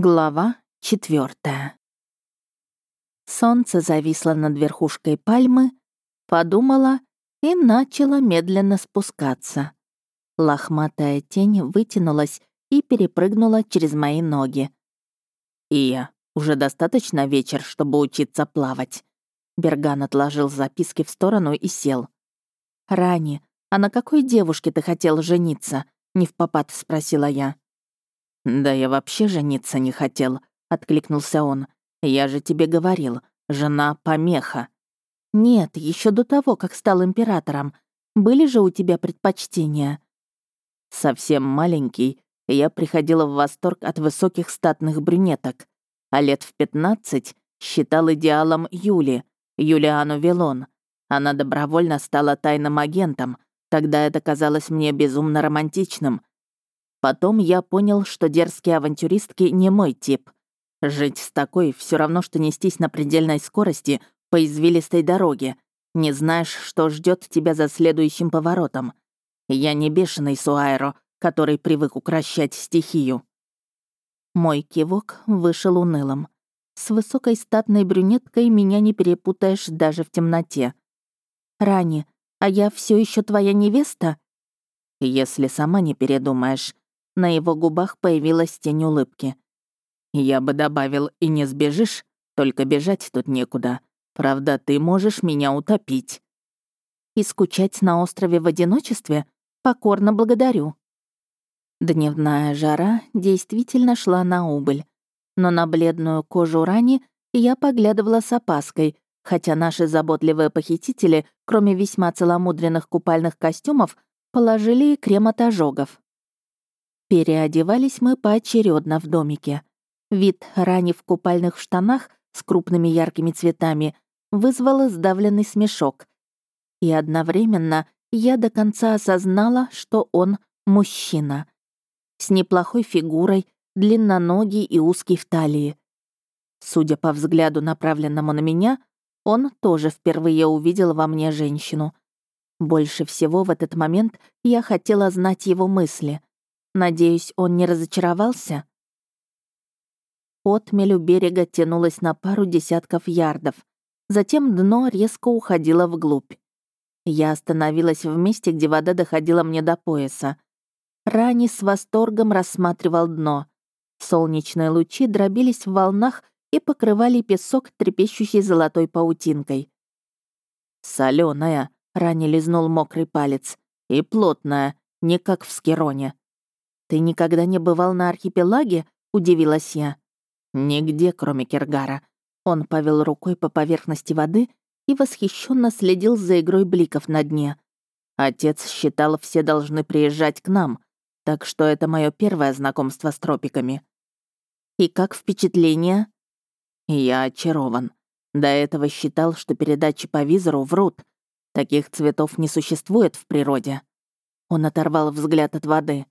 Глава четвертая. Солнце зависло над верхушкой пальмы, подумала и начала медленно спускаться. Лохматая тень вытянулась и перепрыгнула через мои ноги. «Ия, уже достаточно вечер, чтобы учиться плавать». Берган отложил записки в сторону и сел. «Рани, а на какой девушке ты хотел жениться?» — не в попад спросила я. «Да я вообще жениться не хотел», — откликнулся он. «Я же тебе говорил, жена помеха». «Нет, еще до того, как стал императором. Были же у тебя предпочтения?» Совсем маленький, я приходила в восторг от высоких статных брюнеток, а лет в пятнадцать считал идеалом Юли, Юлиану Велон. Она добровольно стала тайным агентом, тогда это казалось мне безумно романтичным, Потом я понял, что дерзкие авантюристки не мой тип. Жить с такой все равно, что нестись на предельной скорости по извилистой дороге. Не знаешь, что ждет тебя за следующим поворотом. Я не бешеный Суайро, который привык укращать стихию. Мой кивок вышел унылым. С высокой статной брюнеткой меня не перепутаешь даже в темноте. Рани, а я все еще твоя невеста? Если сама не передумаешь, на его губах появилась тень улыбки. «Я бы добавил, и не сбежишь, только бежать тут некуда. Правда, ты можешь меня утопить». «И скучать на острове в одиночестве? Покорно благодарю». Дневная жара действительно шла на убыль, но на бледную кожу Рани я поглядывала с опаской, хотя наши заботливые похитители, кроме весьма целомудренных купальных костюмов, положили и крем от ожогов. Переодевались мы поочередно в домике. Вид Рани в купальных штанах с крупными яркими цветами вызвал сдавленный смешок. И одновременно я до конца осознала, что он мужчина. С неплохой фигурой, длинноногий и узкий в талии. Судя по взгляду, направленному на меня, он тоже впервые увидел во мне женщину. Больше всего в этот момент я хотела знать его мысли. Надеюсь, он не разочаровался? Отмель у берега тянулась на пару десятков ярдов. Затем дно резко уходило вглубь. Я остановилась в месте, где вода доходила мне до пояса. Рани с восторгом рассматривал дно. Солнечные лучи дробились в волнах и покрывали песок, трепещущий золотой паутинкой. Соленая, Рани лизнул мокрый палец. «И плотная, не как в Скироне. «Ты никогда не бывал на архипелаге?» — удивилась я. «Нигде, кроме Кергара». Он повел рукой по поверхности воды и восхищенно следил за игрой бликов на дне. Отец считал, все должны приезжать к нам, так что это мое первое знакомство с тропиками. И как впечатление? Я очарован. До этого считал, что передачи по визору врут. Таких цветов не существует в природе. Он оторвал взгляд от воды.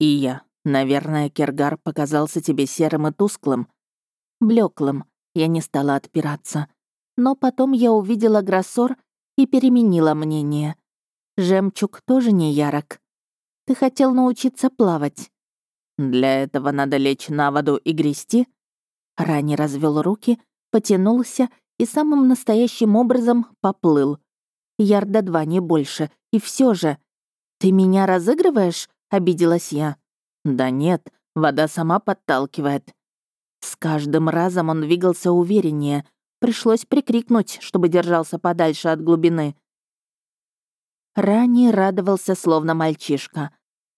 И я. Наверное, Кергар показался тебе серым и тусклым. Блеклым. Я не стала отпираться. Но потом я увидела Гроссор и переменила мнение. Жемчуг тоже не ярок. Ты хотел научиться плавать. Для этого надо лечь на воду и грести? Рани развел руки, потянулся и самым настоящим образом поплыл. Ярда два, не больше. И все же... Ты меня разыгрываешь? — обиделась я. «Да нет, вода сама подталкивает». С каждым разом он двигался увереннее. Пришлось прикрикнуть, чтобы держался подальше от глубины. Рани радовался, словно мальчишка.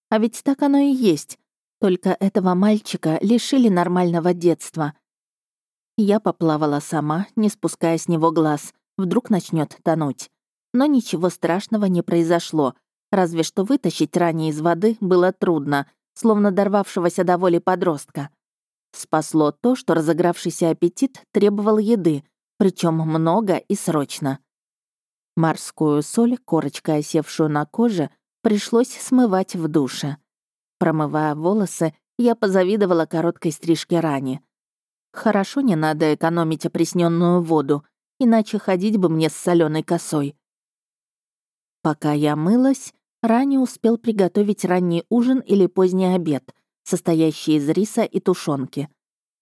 А ведь так оно и есть. Только этого мальчика лишили нормального детства. Я поплавала сама, не спуская с него глаз. Вдруг начнет тонуть. Но ничего страшного не произошло. Разве что вытащить ранее из воды было трудно, словно дорвавшегося до воли подростка. Спасло то, что разыгравшийся аппетит требовал еды, причем много и срочно. Морскую соль, корочкой осевшую на коже, пришлось смывать в душе. Промывая волосы, я позавидовала короткой стрижке рани. Хорошо не надо экономить опресненную воду, иначе ходить бы мне с соленой косой. Пока я мылась, Рани успел приготовить ранний ужин или поздний обед, состоящий из риса и тушенки.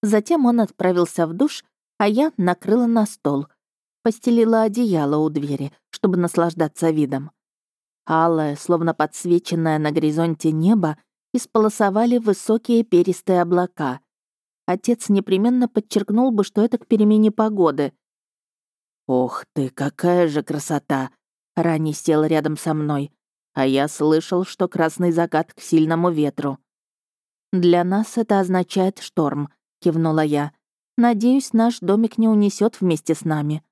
Затем он отправился в душ, а я накрыла на стол. Постелила одеяло у двери, чтобы наслаждаться видом. Алое, словно подсвеченное на горизонте небо, исполосовали высокие перистые облака. Отец непременно подчеркнул бы, что это к перемене погоды. «Ох ты, какая же красота!» Рани сел рядом со мной, а я слышал, что красный закат к сильному ветру. «Для нас это означает шторм», — кивнула я. «Надеюсь, наш домик не унесет вместе с нами».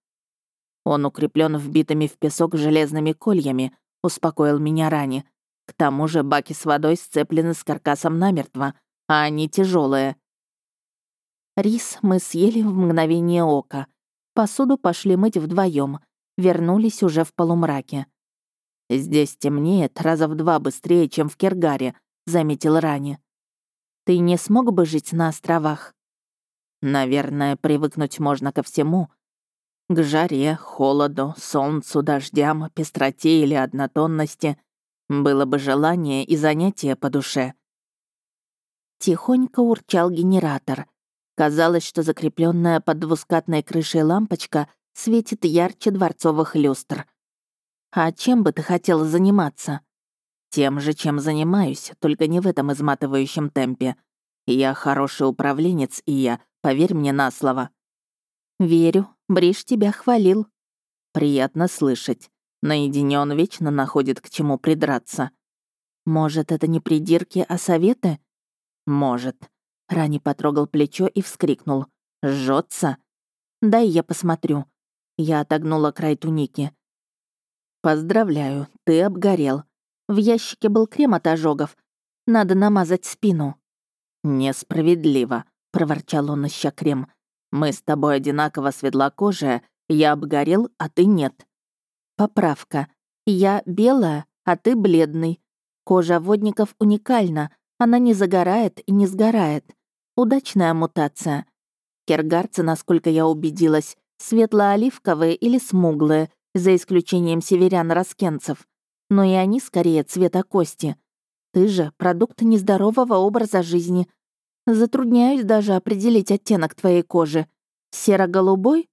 Он укреплен вбитыми в песок железными кольями, успокоил меня Рани. К тому же баки с водой сцеплены с каркасом намертво, а они тяжелые. Рис мы съели в мгновение ока. Посуду пошли мыть вдвоем, вернулись уже в полумраке. «Здесь темнеет раза в два быстрее, чем в Кергаре», — заметил Рани. Ты не смог бы жить на островах? Наверное, привыкнуть можно ко всему. К жаре, холоду, солнцу, дождям, пестроте или однотонности. Было бы желание и занятие по душе. Тихонько урчал генератор. Казалось, что закрепленная под двускатной крышей лампочка светит ярче дворцовых люстр. «А чем бы ты хотела заниматься?» Тем же, чем занимаюсь, только не в этом изматывающем темпе. Я хороший управленец, и я, поверь мне на слово. Верю, Бриш тебя хвалил. Приятно слышать. Наедине он вечно находит к чему придраться. Может, это не придирки, а советы? Может. Рани потрогал плечо и вскрикнул. Жжется. Дай я посмотрю. Я отогнула край туники. Поздравляю, ты обгорел. В ящике был крем от ожогов. Надо намазать спину». «Несправедливо», — проворчал он, ища крем. «Мы с тобой одинаково светлокожие, я обгорел, а ты нет». «Поправка. Я белая, а ты бледный. Кожа водников уникальна, она не загорает и не сгорает. Удачная мутация. Кергарцы, насколько я убедилась, светло-оливковые или смуглые, за исключением северян-раскенцев но и они скорее цвета кости. Ты же продукт нездорового образа жизни. Затрудняюсь даже определить оттенок твоей кожи. Серо-голубой?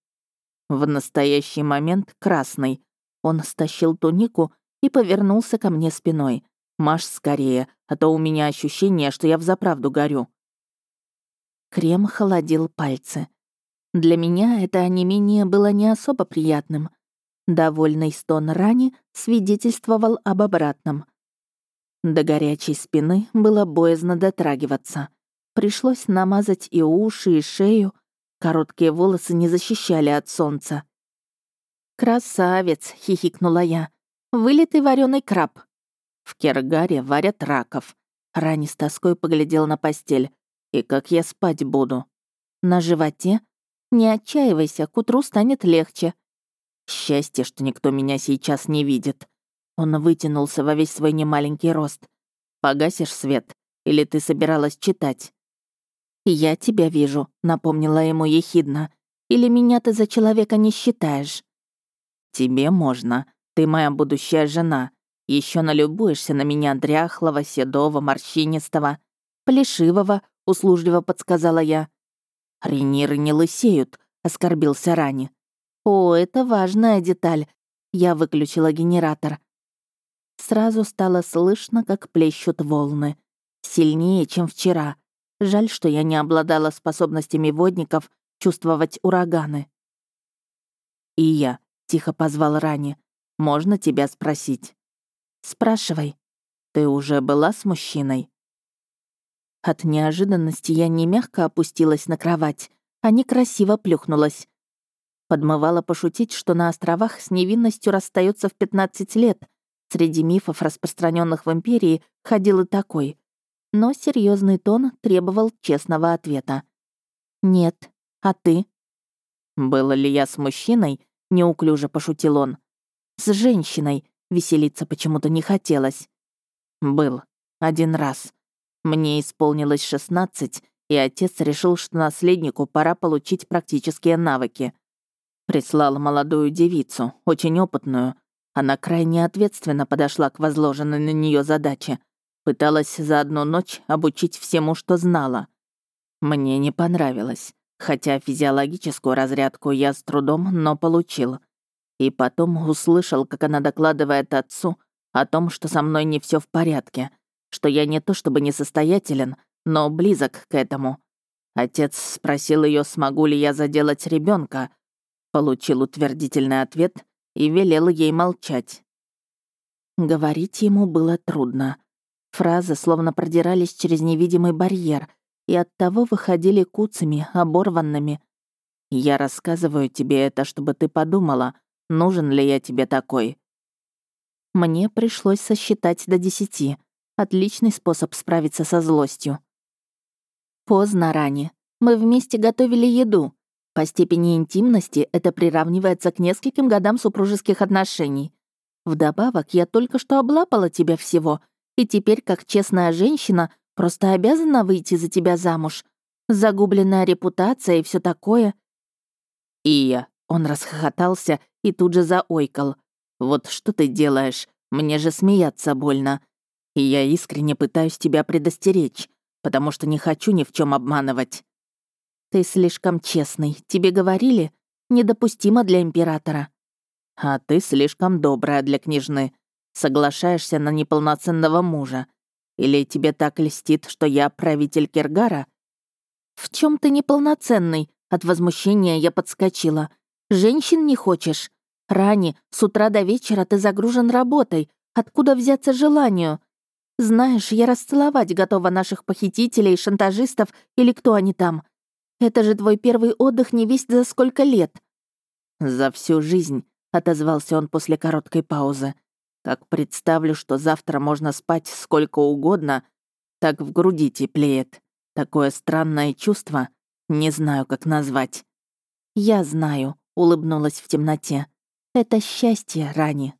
В настоящий момент красный. Он стащил тунику и повернулся ко мне спиной. «Маш скорее, а то у меня ощущение, что я взаправду горю». Крем холодил пальцы. Для меня это онемение было не особо приятным. Довольный стон Рани свидетельствовал об обратном. До горячей спины было боязно дотрагиваться. Пришлось намазать и уши, и шею. Короткие волосы не защищали от солнца. «Красавец!» — хихикнула я. «Вылитый вареный краб». В Кергаре варят раков. Рани с тоской поглядел на постель. «И как я спать буду?» «На животе?» «Не отчаивайся, к утру станет легче», Счастье, что никто меня сейчас не видит. Он вытянулся во весь свой немаленький рост. «Погасишь свет? Или ты собиралась читать?» «Я тебя вижу», — напомнила ему ехидно. «Или меня ты за человека не считаешь?» «Тебе можно. Ты моя будущая жена. Еще налюбуешься на меня дряхлого, седого, морщинистого, плешивого», — услужливо подсказала я. «Рениры не лысеют», — оскорбился Рани. О, это важная деталь. Я выключила генератор. Сразу стало слышно, как плещут волны. Сильнее, чем вчера. Жаль, что я не обладала способностями водников чувствовать ураганы. «И я», — тихо позвал Рани, — «можно тебя спросить?» «Спрашивай. Ты уже была с мужчиной?» От неожиданности я не мягко опустилась на кровать, а некрасиво плюхнулась. Подмывала пошутить, что на островах с невинностью расстается в 15 лет. Среди мифов, распространенных в Империи, ходил и такой. Но серьезный тон требовал честного ответа. «Нет. А ты?» «Было ли я с мужчиной?» — неуклюже пошутил он. «С женщиной», — веселиться почему-то не хотелось. «Был. Один раз. Мне исполнилось 16, и отец решил, что наследнику пора получить практические навыки. Прислал молодую девицу, очень опытную. Она крайне ответственно подошла к возложенной на нее задаче. Пыталась за одну ночь обучить всему, что знала. Мне не понравилось, хотя физиологическую разрядку я с трудом, но получил. И потом услышал, как она докладывает отцу о том, что со мной не все в порядке, что я не то чтобы несостоятелен, но близок к этому. Отец спросил ее, смогу ли я заделать ребенка, получил утвердительный ответ и велел ей молчать. Говорить ему было трудно. Фразы словно продирались через невидимый барьер и оттого выходили куцами, оборванными. «Я рассказываю тебе это, чтобы ты подумала, нужен ли я тебе такой». Мне пришлось сосчитать до десяти. Отличный способ справиться со злостью. Поздно ранее. Мы вместе готовили еду. По степени интимности это приравнивается к нескольким годам супружеских отношений. Вдобавок, я только что облапала тебя всего, и теперь, как честная женщина, просто обязана выйти за тебя замуж. Загубленная репутация и все такое. Ия, он расхохотался и тут же заойкал. Вот что ты делаешь? Мне же смеяться больно. И я искренне пытаюсь тебя предостеречь, потому что не хочу ни в чем обманывать. Ты слишком честный. Тебе говорили? Недопустимо для императора. А ты слишком добрая для княжны. Соглашаешься на неполноценного мужа. Или тебе так льстит, что я правитель Киргара? В чем ты неполноценный? От возмущения я подскочила. Женщин не хочешь? Рани, с утра до вечера ты загружен работой. Откуда взяться желанию? Знаешь, я расцеловать готова наших похитителей, шантажистов или кто они там. Это же твой первый отдых не весь за сколько лет. За всю жизнь, отозвался он после короткой паузы. Как представлю, что завтра можно спать сколько угодно, так в груди теплеет. Такое странное чувство, не знаю, как назвать. Я знаю, улыбнулась в темноте. Это счастье, Рани.